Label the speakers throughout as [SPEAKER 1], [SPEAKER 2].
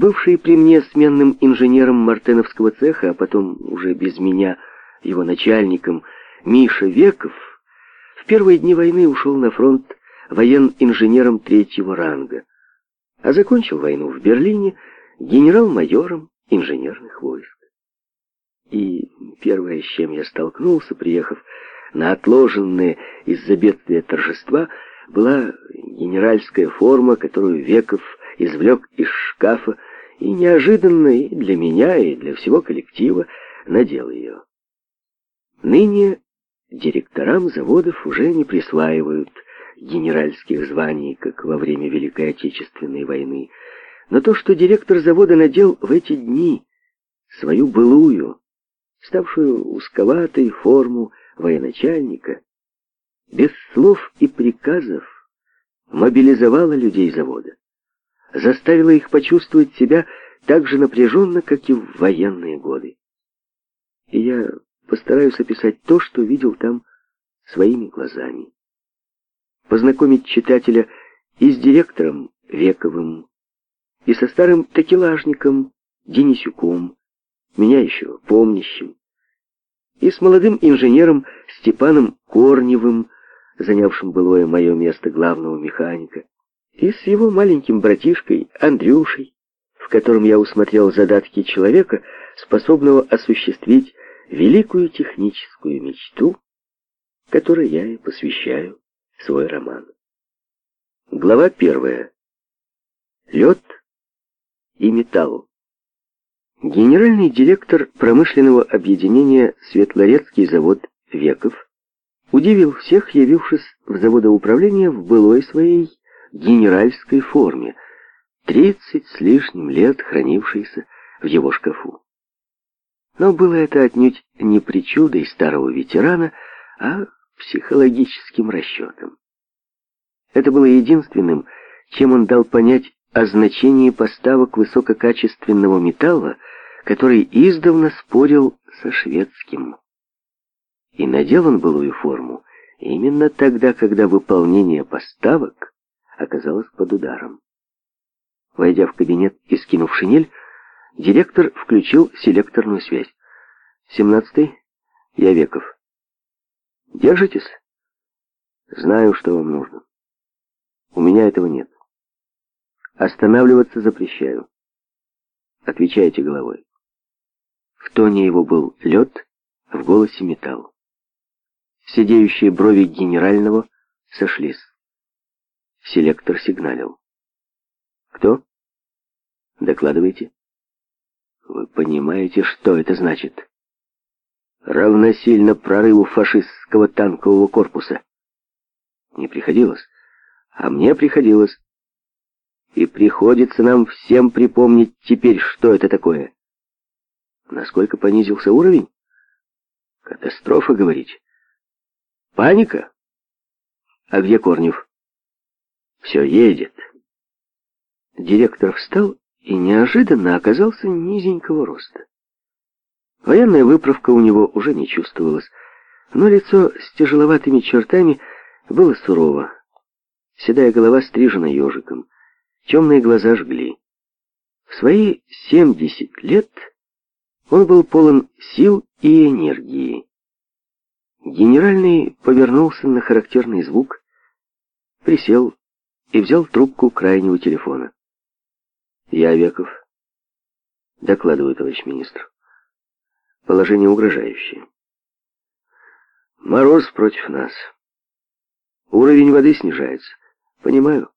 [SPEAKER 1] Бывший при мне сменным инженером Мартеновского цеха, а потом уже без меня его начальником Миша Веков, в первые дни войны ушел на фронт воен-инженером третьего ранга, а закончил войну в Берлине генерал-майором инженерных войск. И первое, с чем я столкнулся, приехав на отложенные из-за бедствия торжества, была генеральская форма, которую Веков извлек из шкафа и неожиданно и для меня и для всего коллектива надел ее. Ныне директорам заводов уже не присваивают генеральских званий, как во время Великой Отечественной войны, но то, что директор завода надел в эти дни свою былую, ставшую узковатой форму военачальника, без слов и приказов мобилизовало людей завода заставило их почувствовать себя так же напряженно, как и в военные годы. И я постараюсь описать то, что видел там своими глазами. Познакомить читателя и с директором Вековым, и со старым такелажником Денисюком, меня еще помнящим, и с молодым инженером Степаном Корневым, занявшим былое мое место главного механика и с его маленьким братишкой Андрюшей, в котором я усмотрел задатки человека, способного осуществить великую техническую мечту, которой я и посвящаю свой роман. Глава первая. Лед и металл. Генеральный директор промышленного объединения Светлорецкий завод «Веков» удивил всех, явившись в заводоуправление в былой своей генеральской форме, тридцать с лишним лет хранившейся в его шкафу. Но было это отнюдь не причудой старого ветерана, а психологическим расчетом. Это было единственным, чем он дал понять о значении поставок высококачественного металла, который издавна спорил со шведским. И надел он былую форму именно тогда, когда выполнение поставок оказалась под ударом. Войдя в кабинет и скинув шинель, директор включил селекторную связь. «Семнадцатый, Явеков. Держитесь? Знаю, что вам нужно. У меня этого нет. Останавливаться запрещаю. Отвечайте головой». В тоне его был лед, в голосе металл. Сидеющие брови генерального сошлись. Селектор сигналил. «Кто?» «Докладывайте». «Вы понимаете, что это значит?» «Равносильно прорыву фашистского танкового корпуса». «Не приходилось?» «А мне приходилось». «И приходится нам всем припомнить теперь, что это такое». «Насколько понизился уровень?» «Катастрофа, говорить. «Паника?» «А где Корнев?» Все едет. Директор встал и неожиданно оказался низенького роста. Военная выправка у него уже не чувствовалась, но лицо с тяжеловатыми чертами было сурово. Седая голова стрижена ежиком, темные глаза жгли. В свои 70 лет он был полон сил и энергии. Генеральный повернулся на характерный звук, присел, и взял трубку крайнего телефона. «Я Веков», — докладываю, товарищ министр. «Положение угрожающее. Мороз против нас. Уровень воды снижается. Понимаю.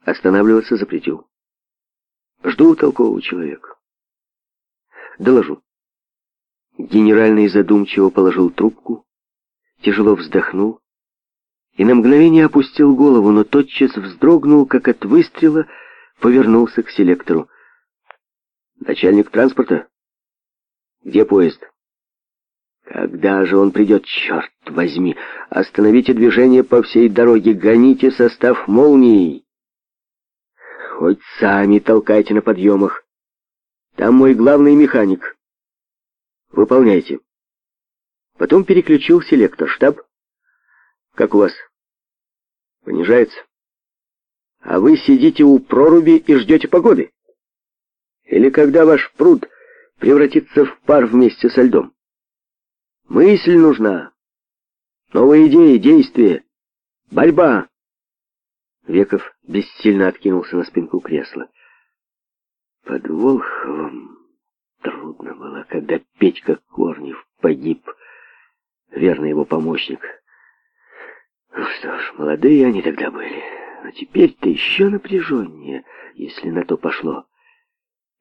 [SPEAKER 1] Останавливаться запретил. Жду толкового человека. Доложу». Генеральный задумчиво положил трубку, тяжело вздохнул, и на мгновение опустил голову, но тотчас вздрогнул, как от выстрела, повернулся к селектору. «Начальник транспорта? Где поезд?» «Когда же он придет? Черт возьми! Остановите движение по всей дороге, гоните состав молнией! Хоть сами толкайте на подъемах! Там мой главный механик. Выполняйте!» Потом переключил селектор штаб. «Как у вас?» понижается. А вы сидите у проруби и ждете погоды? Или когда ваш пруд превратится в пар вместе со льдом? Мысль нужна. Новые идеи, действия, борьба. Веков бессильно откинулся на спинку кресла. Под Волховом трудно было, когда Петька Корнев погиб, верный его помощник — Молодые они тогда были, но теперь-то еще напряженнее, если на то пошло.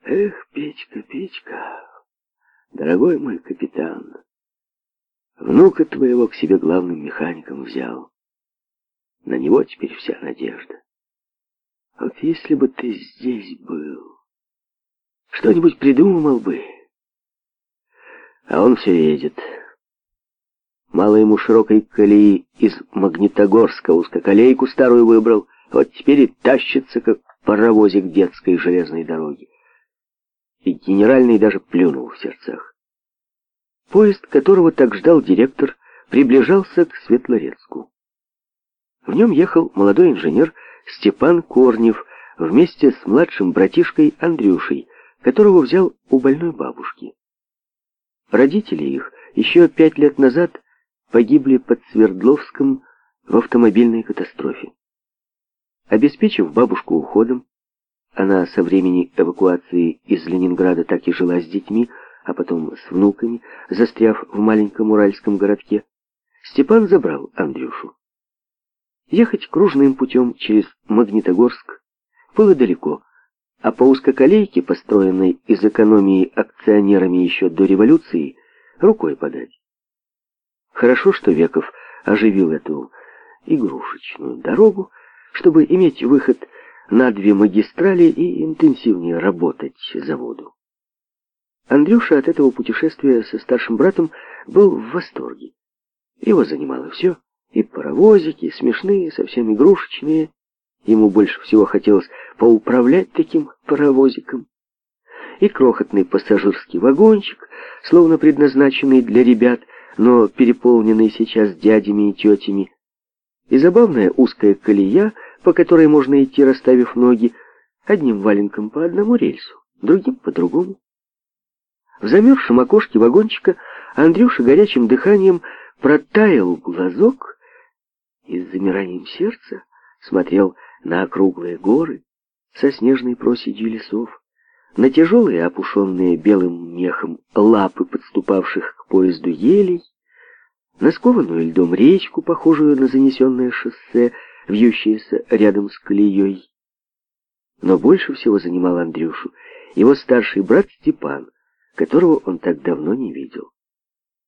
[SPEAKER 1] Эх, Петька, Петька, дорогой мой капитан, внука твоего к себе главным механиком взял. На него теперь вся надежда. Вот если бы ты здесь был, что-нибудь придумал бы. А он все едет. Мало ему широкой колеи из Магнитогорска узкоколейку старую выбрал, а вот теперь и тащится, как паровозик детской железной дороги. И генеральный даже плюнул в сердцах. Поезд, которого так ждал директор, приближался к Светлорецку. В нем ехал молодой инженер Степан Корнев вместе с младшим братишкой Андрюшей, которого взял у больной бабушки. Родители их еще пять лет назад погибли под Свердловском в автомобильной катастрофе. Обеспечив бабушку уходом, она со времени эвакуации из Ленинграда так и жила с детьми, а потом с внуками, застряв в маленьком уральском городке, Степан забрал Андрюшу. Ехать кружным путем через Магнитогорск было далеко, а по узкоколейке, построенной из экономии акционерами еще до революции, рукой подать. Хорошо, что Веков оживил эту игрушечную дорогу, чтобы иметь выход на две магистрали и интенсивнее работать заводу. Андрюша от этого путешествия со старшим братом был в восторге. Его занимало все, и паровозики, смешные, совсем игрушечные. Ему больше всего хотелось поуправлять таким паровозиком. И крохотный пассажирский вагончик, словно предназначенный для ребят, но переполненный сейчас дядями и тетями, и забавная узкая колея, по которой можно идти, расставив ноги, одним валенком по одному рельсу, другим по другому. В замерзшем окошке вагончика Андрюша горячим дыханием протаял глазок и с замиранием сердца смотрел на округлые горы со снежной проседью лесов, на тяжелые, опушенные белым мехом, лапы подступавших к поезду елей, на скованную льдом речку, похожую на занесенное шоссе, вьющееся рядом с колеей. Но больше всего занимал Андрюшу его старший брат Степан, которого он так давно не видел.